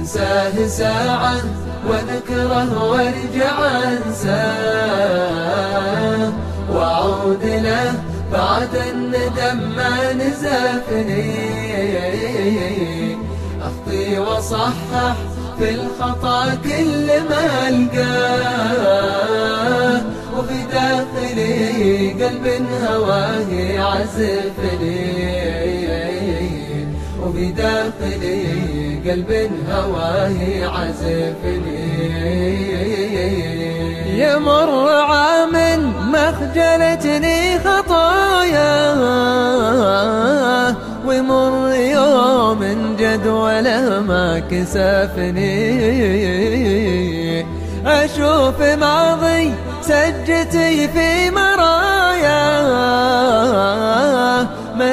أنساه ساعة وذكره وارجع أنساه وأعود له بعد الندم ما نزافني. أخطي وصحح في الخطا كل ما ألقاه وفي داخلي قلب هواه يعزفني وفي داخلي، قلب هواه يعزفني يمر عام مخجلتني خطايا، ويمر يوم جدوله ما كسفني. أشوف ماضي، سجتي في مرايا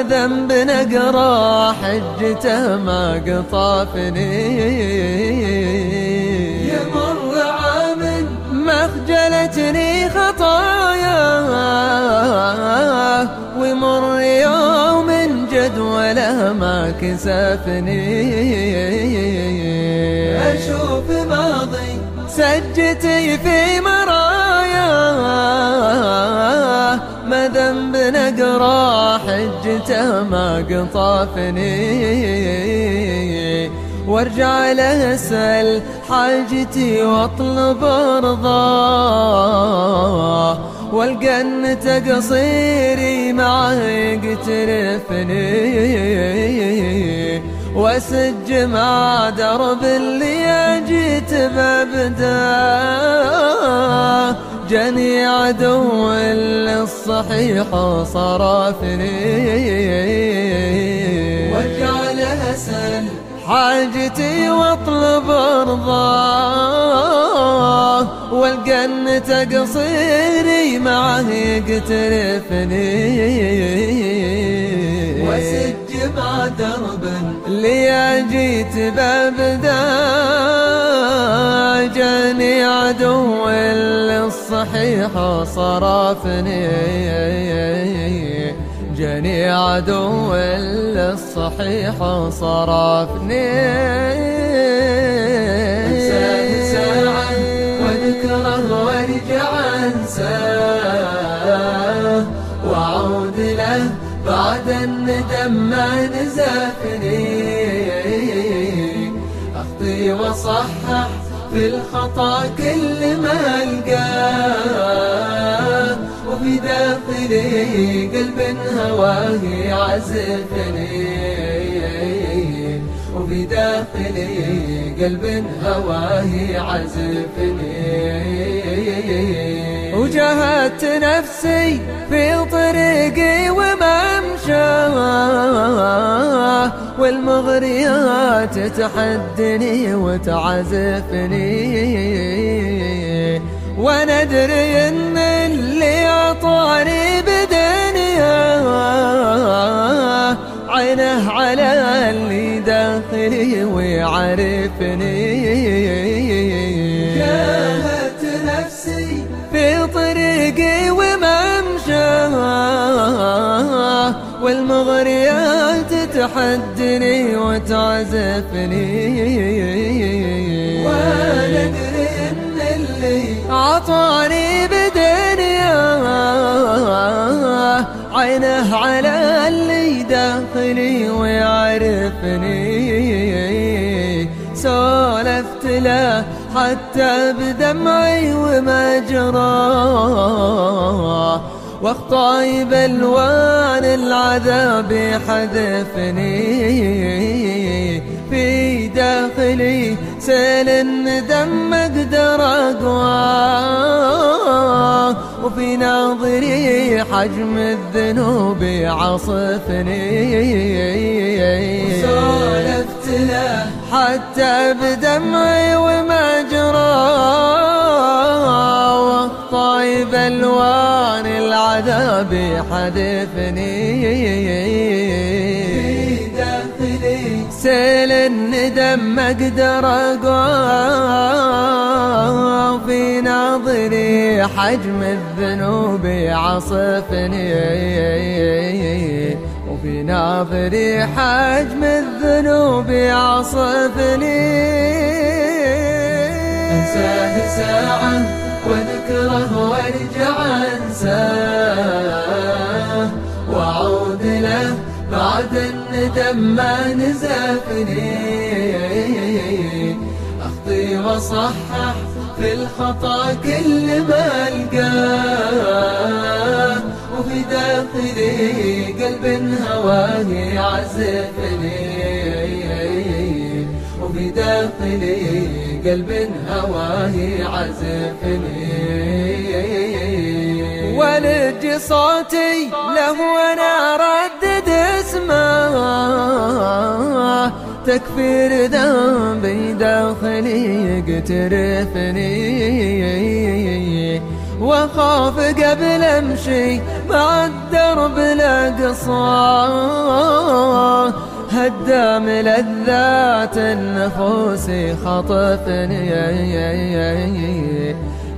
ذنب نقرا حجته ما قطافني يمر عام مخجلتني خطايا ويمر يوم جدوله ما كسفني. أشوف ماضي سجتي في مرايا ذنب حجته ما قطافني وارجع له اسال حاجتي واطلب رضاه والقى ان تقصيري معه يقترفني واسج مع درب اللي جيت ببداه جاني عدو للصحيح صرفني واجعل اسال حاجتي واطلب رضاه والقى ان تقصيري معه يقترفني. واسج مع درب اللي جيت ببدا جاني عدو للصحيح صرفني جاني عدو للصحيح صرفني أنساه ساعة وذكره وارجع أنساه وأعود له بعد الندم ما نزافني أخطي وصحح في الخطا كل ما ألقاه وفي داخلي قلب هواه يعزفني وفي داخلي قلب هواه يعزفني وجاهدت نفسي في طريقي وممشاه والمغريات تحدني وتعزفني. وانا ادري ان اللي اعطاني بدنيا عينه على اللي داخلي ويعرفني. جاهدت نفسي في طريقي وممشاه والمغريات تحدني وتعزفني. وانا ادري ان اللي عطاني بدنيا. عينه على اللي داخلي ويعرفني. سولفت له حتى بدمعي وما جراه واخطاي بالوان العذاب يحذفني في داخلي سيل الندم اقدر اقواه وفي ناظري حجم الذنوب يعصفني سولفت له حتى بدمعي وما جراه واخطاي بالوان العذاب يحذفني في داخلي سيل الندم ما اقدر اقوى في ناظري حجم الذنوب يعصفني وفي ناظري حجم الذنوب يعصفني أنساه ساعة وذكره وارجع أنساه وأعود له بعد الندم ما نزفني أخطي وصحح في الخطا كل ما ألقاه وفي داخلي قلب هواه يعزفني وفي داخلي قلب هواه يعزفني ولج صوتي له وانا ردد اسمه. تكفير ذنبي داخلي يقترفني. واخاف قبل امشي مع الدرب الاقصى هدام لذات النفوس خطفني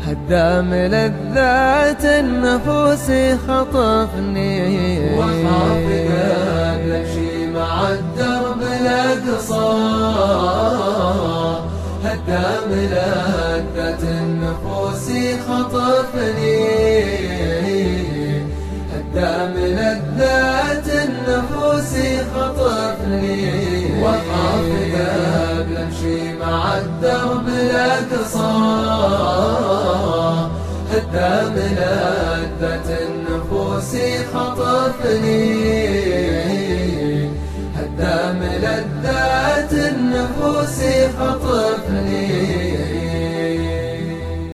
هدام لذات النفوس خطفني. وخاف قبل امشي مع الدرب الاقصى هدام لذات النفوس خطفني. هدام لذات النفوس خطفني وقف قبل امشي مع الدرب لا تصاح حتى من لذة النفوس خطفني، حتى من لذة النفوس خطفني.